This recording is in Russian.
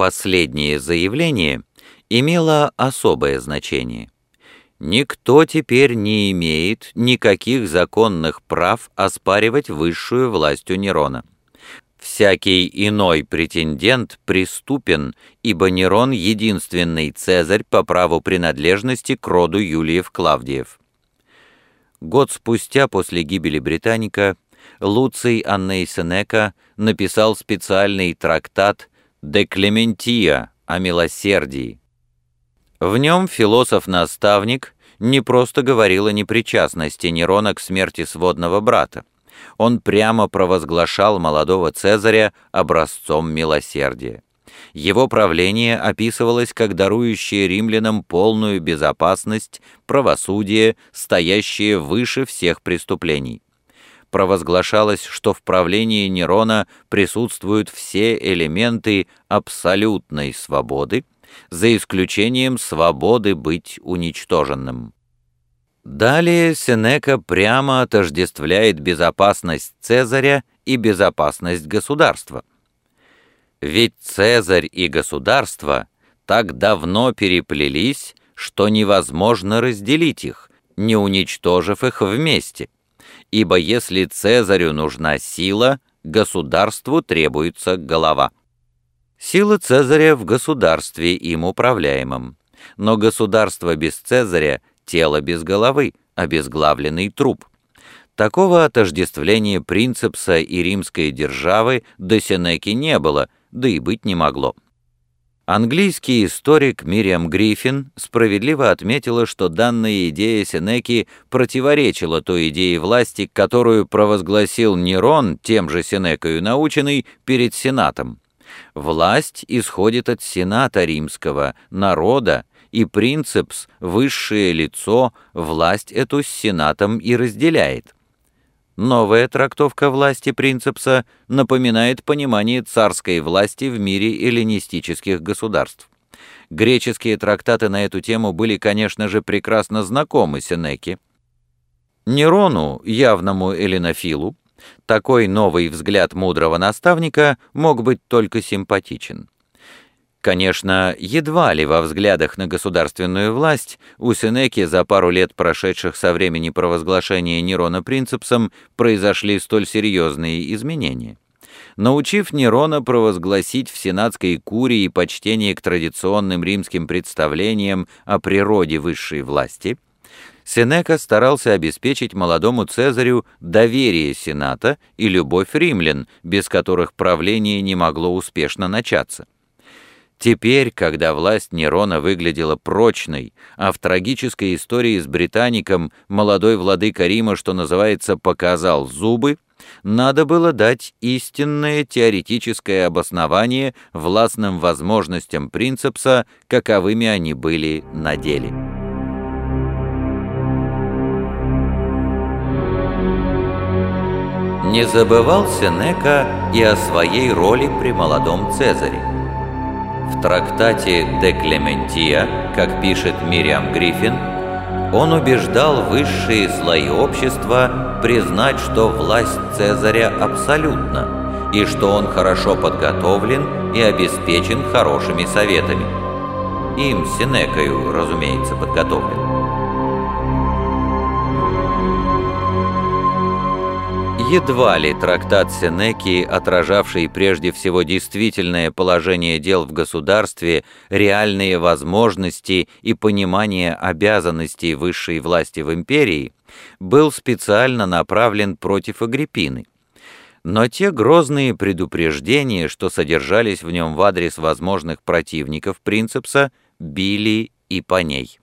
Последнее заявление имело особое значение. Никто теперь не имеет никаких законных прав оспаривать высшую власть у Нерона. Всякий иной претендент преступен, ибо Нерон — единственный цезарь по праву принадлежности к роду Юлиев-Клавдиев. Год спустя после гибели Британика Луций Анней Сенека написал специальный трактат «De Clementia» о милосердии. В нем философ-наставник не просто говорил о непричастности Нерона к смерти сводного брата. Он прямо провозглашал молодого Цезаря образцом милосердия. Его правление описывалось как дарующее римлянам полную безопасность, правосудие, стоящее выше всех преступлений. Провозглашалось, что в правлении Нерона присутствуют все элементы абсолютной свободы, за исключением свободы быть уничтоженным. Далее Сенека прямо отождествляет безопасность Цезаря и безопасность государства. Ведь Цезарь и государство так давно переплелись, что невозможно разделить их, не уничтожив их вместе. Ибо если Цезарю нужна сила, государству требуется голова. Сила Цезаря в государстве им управляемом. Но государство без Цезаря – тело без головы, обезглавленный труп. Такого отождествления принципса и римской державы до Сенеки не было, да и быть не могло. Английский историк Мириам Гриффин справедливо отметила, что данная идея Сенеки противоречила той идее власти, которую провозгласил Нерон, тем же Сенекою наученный, перед Сенатом. Власть исходит от Сената римского, народа, и принципс, высшее лицо, власть эту с Сенатом и разделяет. Новая трактовка власти принципса напоминает понимание царской власти в мире эллинистических государств. Греческие трактаты на эту тему были, конечно же, прекрасно знакомы Сенеке. Нерону, явному эллинофилу, такой новый взгляд мудрого наставника мог быть только симпатичен. Конечно, едва ли во взглядах на государственную власть у Сенеки за пару лет, прошедших со времени провозглашения Нерона принципсом, произошли столь серьезные изменения. Научив Нерона провозгласить в сенатской курии почтение к традиционным римским представлениям о природе высшей власти – Сенека старался обеспечить молодому Цезарю доверие Сената и любовь римлян, без которых правление не могло успешно начаться. Теперь, когда власть Нерона выглядела прочной, а в трагической истории с британиком молодой владыка Рима, что называется, показал зубы, надо было дать истинное теоретическое обоснование властным возможностям принципса, каковыми они были на деле. Не забывал Сенека и о своей роли при молодом Цезаре. В трактате «Де Клементия», как пишет Мириам Гриффин, он убеждал высшие слои общества признать, что власть Цезаря абсолютна, и что он хорошо подготовлен и обеспечен хорошими советами. Им, Сенекою, разумеется, подготовлен. Едва ли трактат Сенеки, отражавший прежде всего действительное положение дел в государстве, реальные возможности и понимание обязанностей высшей власти в империи, был специально направлен против Агриппины. Но те грозные предупреждения, что содержались в нем в адрес возможных противников принципса, били и по ней.